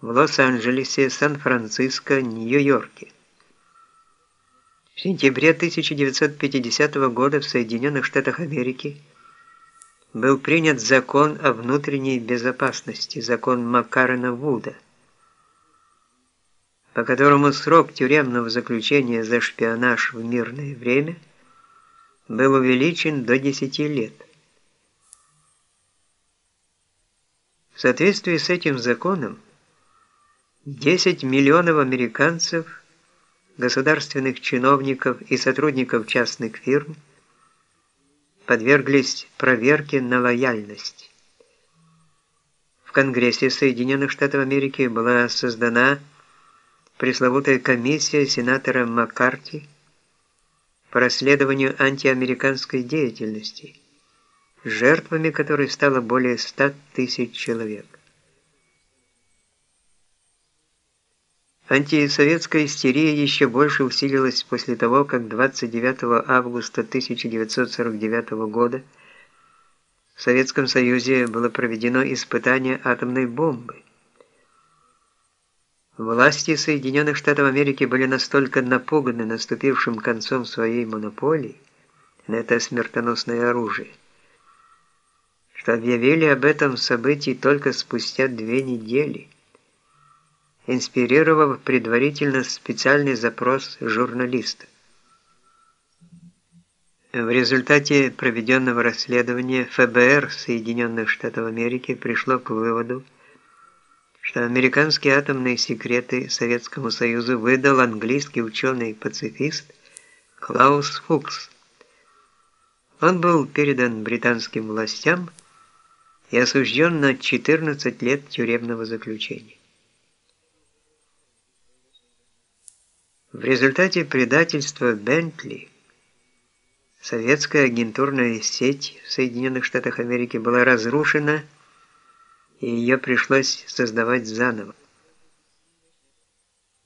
в Лос-Анджелесе, Сан-Франциско, Нью-Йорке. В сентябре 1950 года в Соединенных Штатах Америки был принят закон о внутренней безопасности, закон Маккарена Вуда, по которому срок тюремного заключения за шпионаж в мирное время был увеличен до 10 лет. В соответствии с этим законом 10 миллионов американцев, государственных чиновников и сотрудников частных фирм подверглись проверке на лояльность. В Конгрессе Соединенных Штатов Америки была создана пресловутая комиссия сенатора Маккарти по расследованию антиамериканской деятельности, жертвами которой стало более 100 тысяч человек. Антисоветская истерия еще больше усилилась после того, как 29 августа 1949 года в Советском Союзе было проведено испытание атомной бомбы. Власти Соединенных Штатов Америки были настолько напуганы наступившим концом своей монополии на это смертоносное оружие, что объявили об этом событии только спустя две недели – инспирировав предварительно специальный запрос журналиста. В результате проведенного расследования ФБР Соединенных Штатов Америки пришло к выводу, что американские атомные секреты Советскому Союзу выдал английский ученый-пацифист Клаус Фукс. Он был передан британским властям и осужден на 14 лет тюремного заключения. В результате предательства Бентли советская агентурная сеть в Соединенных Штатах Америки была разрушена, и ее пришлось создавать заново.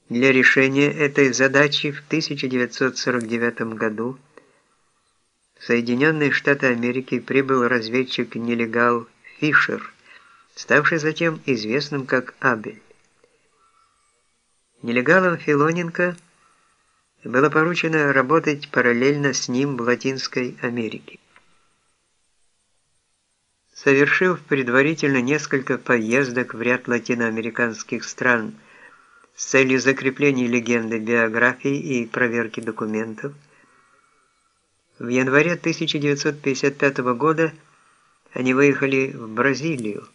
Для решения этой задачи в 1949 году в Соединенные Штаты Америки прибыл разведчик-нелегал Фишер, ставший затем известным как Абель. Нелегалом Филоненко – было поручено работать параллельно с ним в Латинской Америке. Совершив предварительно несколько поездок в ряд латиноамериканских стран с целью закрепления легенды биографии и проверки документов, в январе 1955 года они выехали в Бразилию,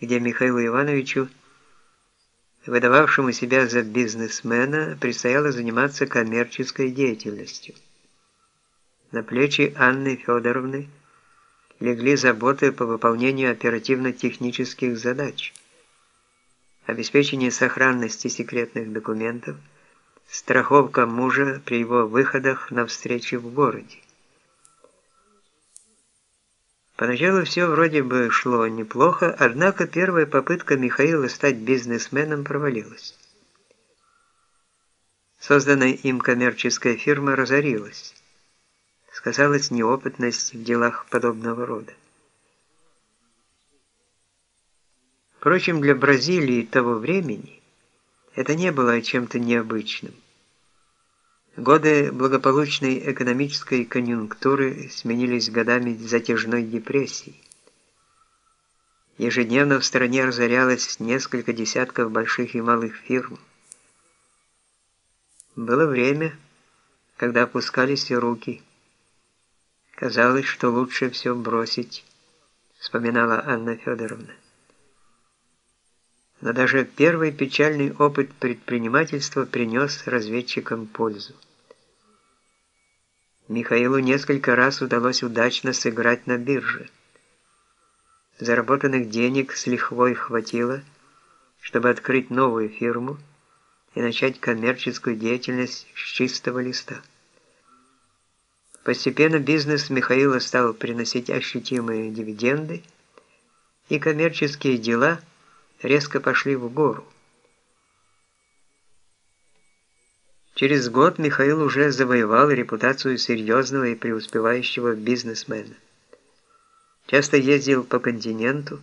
где Михаилу Ивановичу выдававшему себя за бизнесмена, предстояло заниматься коммерческой деятельностью. На плечи Анны Федоровны легли заботы по выполнению оперативно-технических задач, обеспечение сохранности секретных документов, страховка мужа при его выходах на встречи в городе. Поначалу все вроде бы шло неплохо, однако первая попытка Михаила стать бизнесменом провалилась. Созданная им коммерческая фирма разорилась. Сказалась неопытность в делах подобного рода. Впрочем, для Бразилии того времени это не было чем-то необычным. Годы благополучной экономической конъюнктуры сменились годами затяжной депрессии. Ежедневно в стране разорялось несколько десятков больших и малых фирм. Было время, когда опускались и руки. Казалось, что лучше все бросить, вспоминала Анна Федоровна. Но даже первый печальный опыт предпринимательства принес разведчикам пользу. Михаилу несколько раз удалось удачно сыграть на бирже. Заработанных денег с лихвой хватило, чтобы открыть новую фирму и начать коммерческую деятельность с чистого листа. Постепенно бизнес Михаила стал приносить ощутимые дивиденды, и коммерческие дела резко пошли в гору. Через год Михаил уже завоевал репутацию серьезного и преуспевающего бизнесмена. Часто ездил по континенту,